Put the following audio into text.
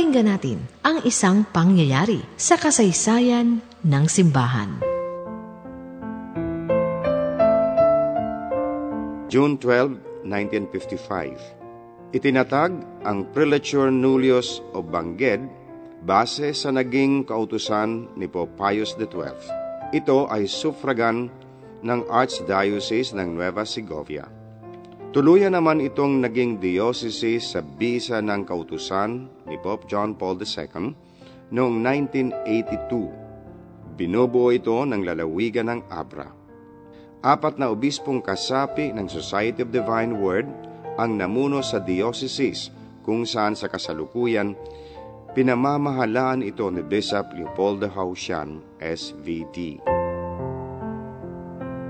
Pakinggan natin ang isang pangyayari sa kasaysayan ng simbahan. June 12, 1955 Itinatag ang Prelature Nullius of Bangged base sa naging kautusan ni Pope Pius XII. Ito ay suffragan ng Archdiocese ng Nueva Segovia. Tuluyan naman itong naging diocese sa bisa ng kautusan ni Pope John Paul II noong 1982. Binubuo ito ng lalawigan ng Abra. Apat na obispong kasapi ng Society of Divine Word ang namuno sa diocese kung saan sa kasalukuyan pinamamahalaan ito ni Bishop Leopoldo Hausian, SVD.